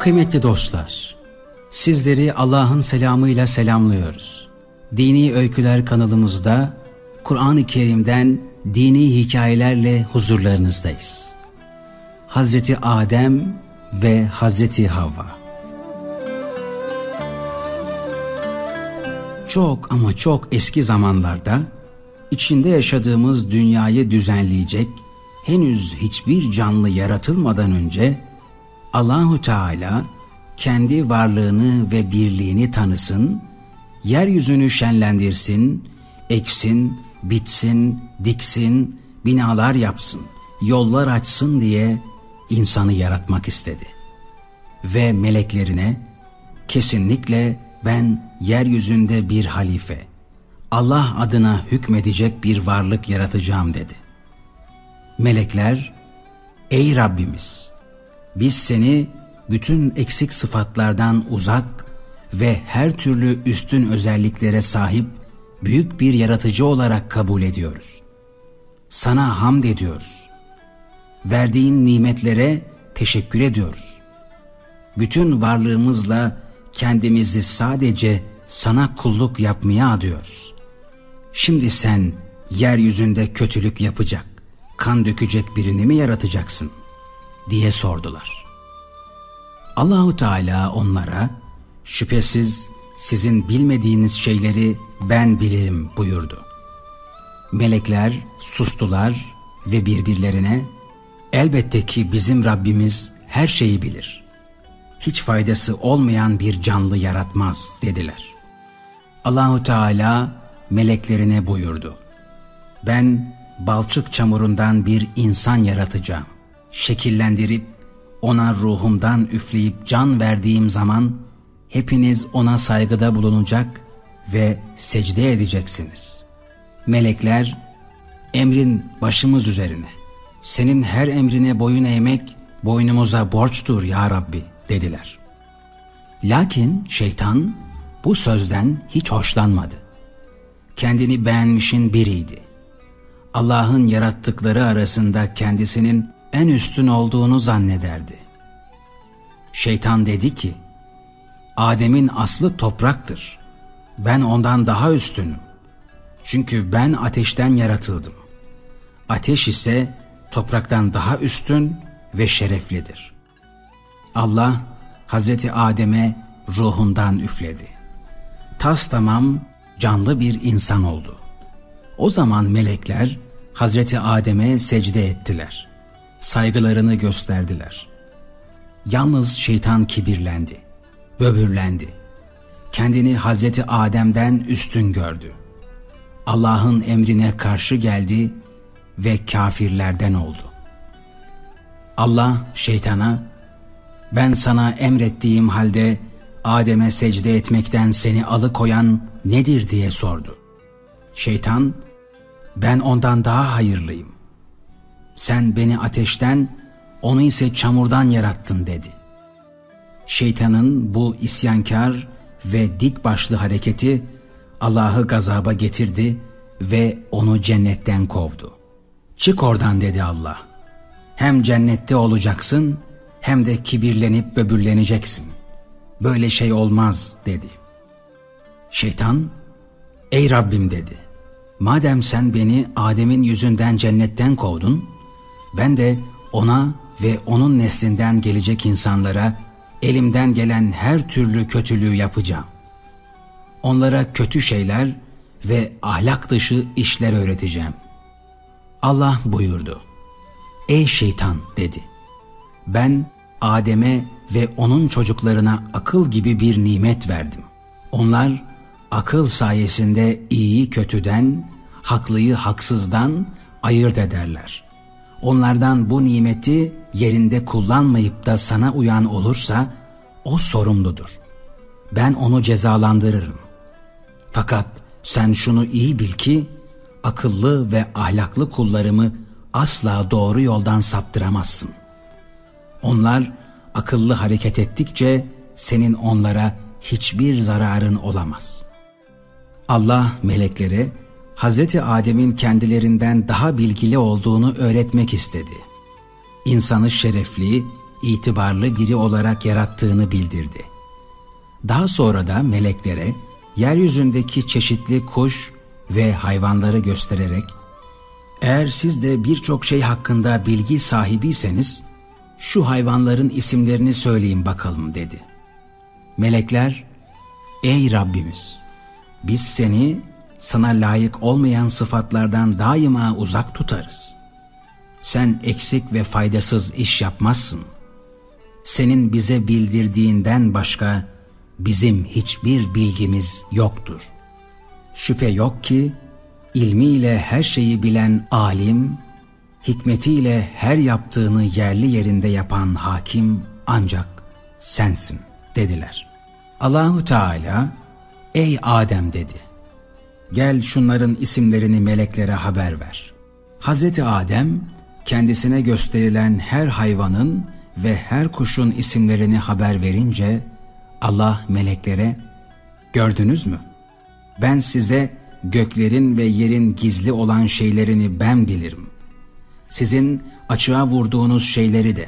Kıymetli dostlar, sizleri Allah'ın selamıyla selamlıyoruz. Dini Öyküler kanalımızda Kur'an-ı Kerim'den dini hikayelerle huzurlarınızdayız. Hazreti Adem ve Hazreti Havva Çok ama çok eski zamanlarda içinde yaşadığımız dünyayı düzenleyecek henüz hiçbir canlı yaratılmadan önce Allahu Teala kendi varlığını ve birliğini tanısın, yeryüzünü şenlendirsin, eksin, bitsin, diksin, binalar yapsın, yollar açsın diye insanı yaratmak istedi. Ve meleklerine kesinlikle ben yeryüzünde bir halife, Allah adına hükmedecek bir varlık yaratacağım dedi. Melekler, ey Rabbimiz biz seni bütün eksik sıfatlardan uzak ve her türlü üstün özelliklere sahip büyük bir yaratıcı olarak kabul ediyoruz. Sana hamd ediyoruz. Verdiğin nimetlere teşekkür ediyoruz. Bütün varlığımızla kendimizi sadece sana kulluk yapmaya adıyoruz. Şimdi sen yeryüzünde kötülük yapacak, kan dökecek birini mi yaratacaksın? Diye sordular. Allahu Teala onlara şüphesiz sizin bilmediğiniz şeyleri ben bilirim buyurdu. Melekler sustular ve birbirlerine elbette ki bizim Rabbimiz her şeyi bilir. Hiç faydası olmayan bir canlı yaratmaz dediler. Allahu Teala meleklerine buyurdu. Ben balçık çamurundan bir insan yaratacağım. Şekillendirip ona ruhumdan üfleyip can verdiğim zaman hepiniz ona saygıda bulunacak ve secde edeceksiniz. Melekler emrin başımız üzerine. Senin her emrine boyun eğmek boynumuza borçtur ya Rabbi dediler. Lakin şeytan bu sözden hiç hoşlanmadı. Kendini beğenmişin biriydi. Allah'ın yarattıkları arasında kendisinin en üstün olduğunu zannederdi. Şeytan dedi ki, Adem'in aslı topraktır. Ben ondan daha üstünüm. Çünkü ben ateşten yaratıldım. Ateş ise topraktan daha üstün ve şereflidir. Allah Hazreti Adem'e ruhundan üfledi. Tas tamam canlı bir insan oldu. O zaman melekler Hazreti Adem'e secde ettiler. Saygılarını gösterdiler. Yalnız şeytan kibirlendi, böbürlendi. Kendini Hazreti Adem'den üstün gördü. Allah'ın emrine karşı geldi ve kafirlerden oldu. Allah şeytana, ben sana emrettiğim halde Adem'e secde etmekten seni alıkoyan nedir diye sordu. Şeytan, ben ondan daha hayırlıyım. Sen beni ateşten, onu ise çamurdan yarattın dedi. Şeytanın bu isyankar ve dik başlı hareketi Allah'ı gazaba getirdi ve onu cennetten kovdu. Çık oradan dedi Allah. Hem cennette olacaksın hem de kibirlenip böbürleneceksin. Böyle şey olmaz dedi. Şeytan, ey Rabbim dedi. Madem sen beni Adem'in yüzünden cennetten kovdun, ben de ona ve onun neslinden gelecek insanlara elimden gelen her türlü kötülüğü yapacağım. Onlara kötü şeyler ve ahlak dışı işler öğreteceğim. Allah buyurdu. Ey şeytan dedi. Ben Adem'e ve onun çocuklarına akıl gibi bir nimet verdim. Onlar akıl sayesinde iyiyi kötüden, haklıyı haksızdan ayırt ederler. Onlardan bu nimeti yerinde kullanmayıp da sana uyan olursa o sorumludur. Ben onu cezalandırırım. Fakat sen şunu iyi bil ki akıllı ve ahlaklı kullarımı asla doğru yoldan saptıramazsın. Onlar akıllı hareket ettikçe senin onlara hiçbir zararın olamaz. Allah meleklere Hazreti Adem'in kendilerinden daha bilgili olduğunu öğretmek istedi. İnsanı şerefli, itibarlı biri olarak yarattığını bildirdi. Daha sonra da meleklere yeryüzündeki çeşitli kuş ve hayvanları göstererek eğer siz de birçok şey hakkında bilgi sahibiyseniz şu hayvanların isimlerini söyleyin bakalım dedi. Melekler, ey Rabbimiz biz seni sana layık olmayan sıfatlardan daima uzak tutarız. Sen eksik ve faydasız iş yapmazsın. Senin bize bildirdiğinden başka bizim hiçbir bilgimiz yoktur. Şüphe yok ki ilmiyle her şeyi bilen alim, hikmetiyle her yaptığını yerli yerinde yapan hakim ancak sensin dediler. Allahu Teala ey Adem dedi. Gel şunların isimlerini meleklere haber ver. Hazreti Adem kendisine gösterilen her hayvanın ve her kuşun isimlerini haber verince Allah meleklere gördünüz mü? Ben size göklerin ve yerin gizli olan şeylerini ben bilirim. Sizin açığa vurduğunuz şeyleri de,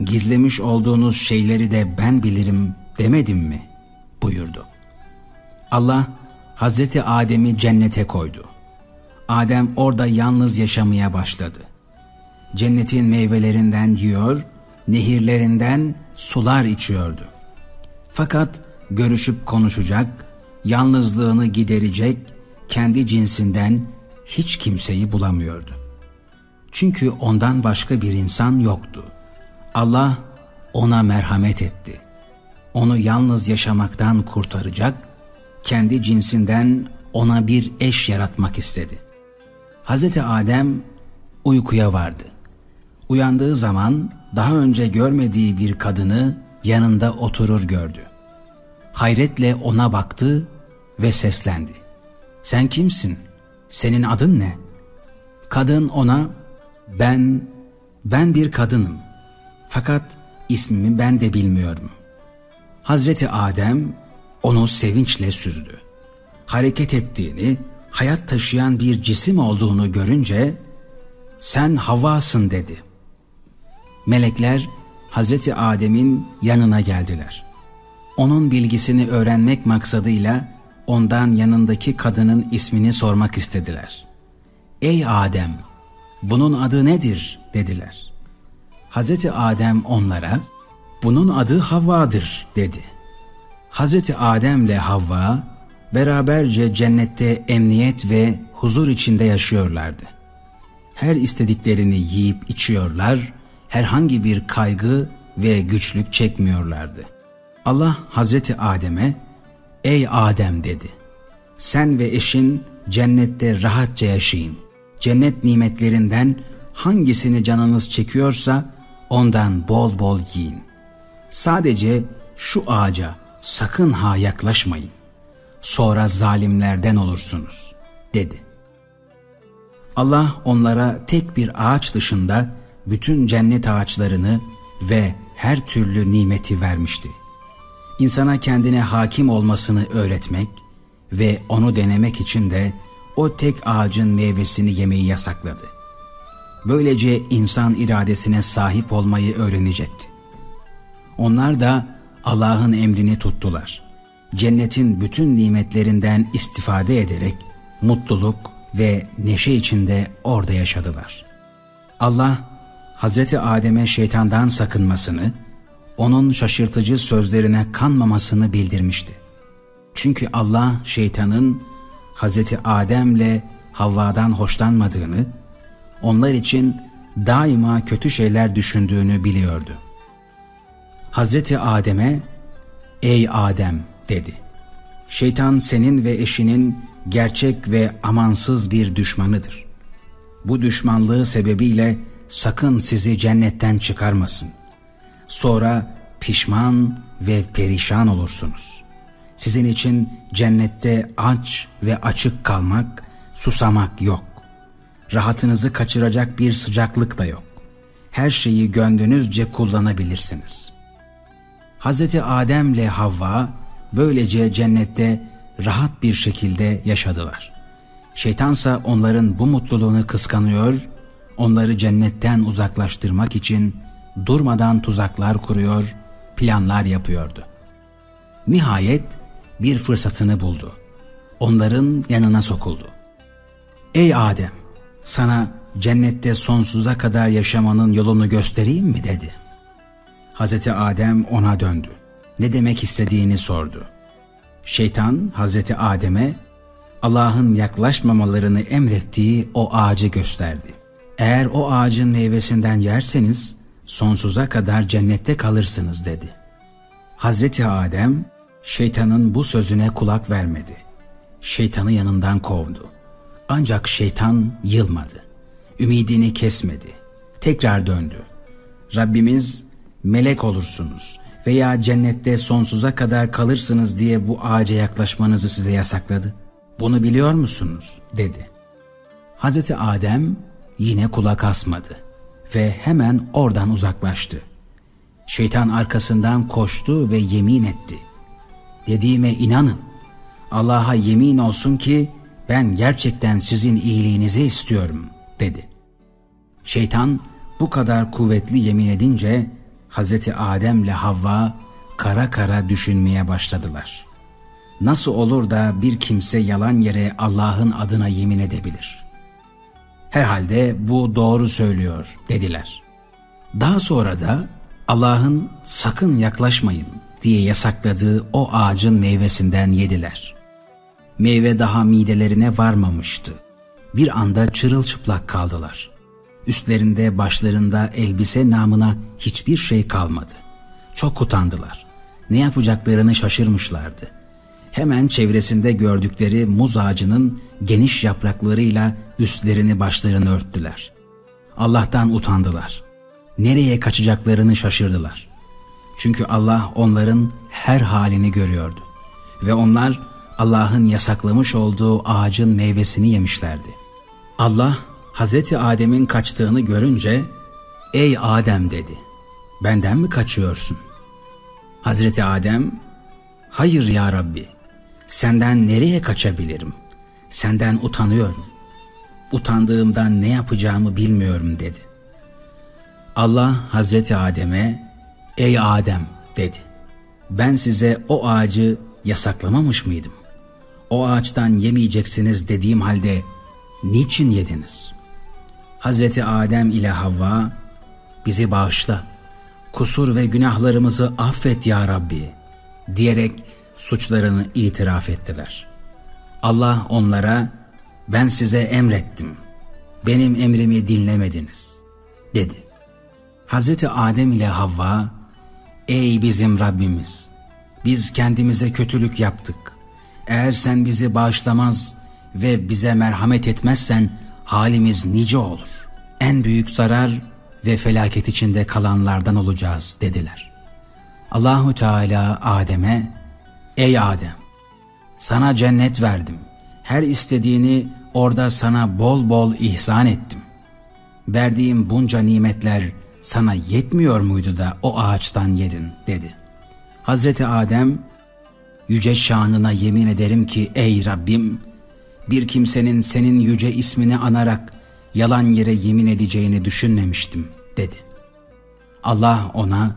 gizlemiş olduğunuz şeyleri de ben bilirim demedim mi? buyurdu. Allah Hazreti Adem'i cennete koydu. Adem orada yalnız yaşamaya başladı. Cennetin meyvelerinden yiyor, nehirlerinden sular içiyordu. Fakat görüşüp konuşacak, yalnızlığını giderecek, kendi cinsinden hiç kimseyi bulamıyordu. Çünkü ondan başka bir insan yoktu. Allah ona merhamet etti. Onu yalnız yaşamaktan kurtaracak, kendi cinsinden ona bir eş yaratmak istedi. Hz. Adem uykuya vardı. Uyandığı zaman daha önce görmediği bir kadını yanında oturur gördü. Hayretle ona baktı ve seslendi. Sen kimsin? Senin adın ne? Kadın ona ben ben bir kadınım. Fakat ismimi ben de bilmiyorum. Hazreti Adem onu sevinçle süzdü. Hareket ettiğini, hayat taşıyan bir cisim olduğunu görünce sen Havva'sın dedi. Melekler Hazreti Adem'in yanına geldiler. Onun bilgisini öğrenmek maksadıyla ondan yanındaki kadının ismini sormak istediler. Ey Adem, bunun adı nedir? dediler. Hazreti Adem onlara, bunun adı Havva'dır dedi. Hazreti Adem ile Havva beraberce cennette emniyet ve huzur içinde yaşıyorlardı. Her istediklerini yiyip içiyorlar, herhangi bir kaygı ve güçlük çekmiyorlardı. Allah Hazreti Adem'e, Ey Adem dedi, sen ve eşin cennette rahatça yaşayın. Cennet nimetlerinden hangisini canınız çekiyorsa ondan bol bol giyin. Sadece şu ağaca sakın ha yaklaşmayın. Sonra zalimlerden olursunuz, dedi. Allah onlara tek bir ağaç dışında bütün cennet ağaçlarını ve her türlü nimeti vermişti. İnsana kendine hakim olmasını öğretmek ve onu denemek için de o tek ağacın meyvesini yemeyi yasakladı. Böylece insan iradesine sahip olmayı öğrenecekti. Onlar da Allah'ın emrini tuttular. Cennetin bütün nimetlerinden istifade ederek mutluluk ve neşe içinde orada yaşadılar. Allah Hazreti Adem'e şeytandan sakınmasını, onun şaşırtıcı sözlerine kanmamasını bildirmişti. Çünkü Allah şeytanın Hazreti Adem'le Havva'dan hoşlanmadığını, onlar için daima kötü şeyler düşündüğünü biliyordu. Hazreti Adem'e ''Ey Adem'' dedi. Şeytan senin ve eşinin gerçek ve amansız bir düşmanıdır. Bu düşmanlığı sebebiyle sakın sizi cennetten çıkarmasın. Sonra pişman ve perişan olursunuz. Sizin için cennette aç ve açık kalmak, susamak yok. Rahatınızı kaçıracak bir sıcaklık da yok. Her şeyi gönlünüzce kullanabilirsiniz. Hz. Adem ile Havva böylece cennette rahat bir şekilde yaşadılar. Şeytansa onların bu mutluluğunu kıskanıyor, onları cennetten uzaklaştırmak için durmadan tuzaklar kuruyor, planlar yapıyordu. Nihayet bir fırsatını buldu. Onların yanına sokuldu. Ey Adem, sana cennette sonsuza kadar yaşamanın yolunu göstereyim mi dedi. Hazreti Adem ona döndü. Ne demek istediğini sordu. Şeytan Hazreti Adem'e Allah'ın yaklaşmamalarını emrettiği o ağacı gösterdi. Eğer o ağacın meyvesinden yerseniz sonsuza kadar cennette kalırsınız dedi. Hazreti Adem şeytanın bu sözüne kulak vermedi. Şeytanı yanından kovdu. Ancak şeytan yılmadı. Ümidini kesmedi. Tekrar döndü. Rabbimiz melek olursunuz veya cennette sonsuza kadar kalırsınız diye bu ağaca yaklaşmanızı size yasakladı. Bunu biliyor musunuz? dedi. Hazreti Adem yine kulak asmadı ve hemen oradan uzaklaştı. Şeytan arkasından koştu ve yemin etti. Dediğime inanın. Allah'a yemin olsun ki ben gerçekten sizin iyiliğinizi istiyorum dedi. Şeytan bu kadar kuvvetli yemin edince Hazreti Adem ile Havva kara kara düşünmeye başladılar. Nasıl olur da bir kimse yalan yere Allah'ın adına yemin edebilir? Herhalde bu doğru söylüyor dediler. Daha sonra da Allah'ın sakın yaklaşmayın diye yasakladığı o ağacın meyvesinden yediler. Meyve daha midelerine varmamıştı. Bir anda çırılçıplak kaldılar. Üstlerinde başlarında elbise namına hiçbir şey kalmadı. Çok utandılar. Ne yapacaklarını şaşırmışlardı. Hemen çevresinde gördükleri muz ağacının geniş yapraklarıyla üstlerini başlarını örttüler. Allah'tan utandılar. Nereye kaçacaklarını şaşırdılar. Çünkü Allah onların her halini görüyordu. Ve onlar Allah'ın yasaklamış olduğu ağacın meyvesini yemişlerdi. Allah Hazreti Adem'in kaçtığını görünce "Ey Adem" dedi. "Benden mi kaçıyorsun?" Hazreti Adem "Hayır ya Rabbi. Senden nereye kaçabilirim? Senden utanıyorum. Utandığımdan ne yapacağımı bilmiyorum." dedi. Allah Hazreti Adem'e "Ey Adem" dedi. "Ben size o ağacı yasaklamamış mıydım? O ağaçtan yemeyeceksiniz dediğim halde niçin yediniz?" Hazreti Adem ile Havva bizi bağışla, kusur ve günahlarımızı affet ya Rabbi diyerek suçlarını itiraf ettiler. Allah onlara ben size emrettim, benim emrimi dinlemediniz dedi. Hazreti Adem ile Havva ey bizim Rabbimiz biz kendimize kötülük yaptık. Eğer sen bizi bağışlamaz ve bize merhamet etmezsen halimiz nice olur. En büyük zarar ve felaket içinde kalanlardan olacağız dediler. Allahu Teala Adem'e Ey Adem sana cennet verdim. Her istediğini orada sana bol bol ihsan ettim. Verdiğim bunca nimetler sana yetmiyor muydu da o ağaçtan yedin dedi. Hazreti Adem yüce şanına yemin ederim ki ey Rabbim bir kimsenin senin yüce ismini anarak yalan yere yemin edeceğini düşünmemiştim dedi. Allah ona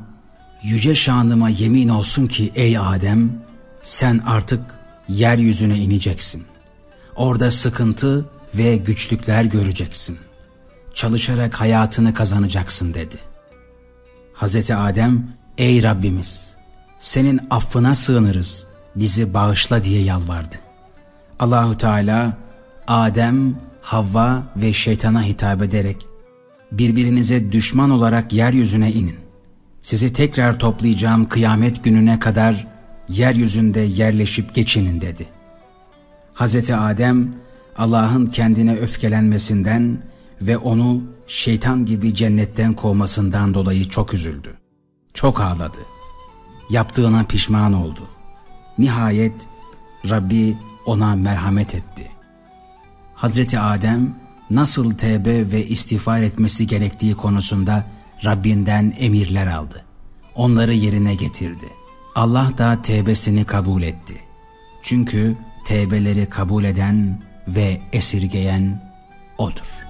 yüce şanıma yemin olsun ki ey Adem sen artık yeryüzüne ineceksin. Orada sıkıntı ve güçlükler göreceksin. Çalışarak hayatını kazanacaksın dedi. Hazreti Adem ey Rabbimiz senin affına sığınırız bizi bağışla diye yalvardı. Allahü Teala Adem, Havva ve şeytana hitap ederek birbirinize düşman olarak yeryüzüne inin. Sizi tekrar toplayacağım kıyamet gününe kadar yeryüzünde yerleşip geçinin dedi. Hz. Adem Allah'ın kendine öfkelenmesinden ve onu şeytan gibi cennetten kovmasından dolayı çok üzüldü. Çok ağladı. Yaptığına pişman oldu. Nihayet Rabbi ona merhamet etti. Hazreti Adem nasıl tevbe ve istiğfar etmesi gerektiği konusunda Rabbinden emirler aldı. Onları yerine getirdi. Allah da tevbesini kabul etti. Çünkü tevbeleri kabul eden ve esirgeyen O'dur.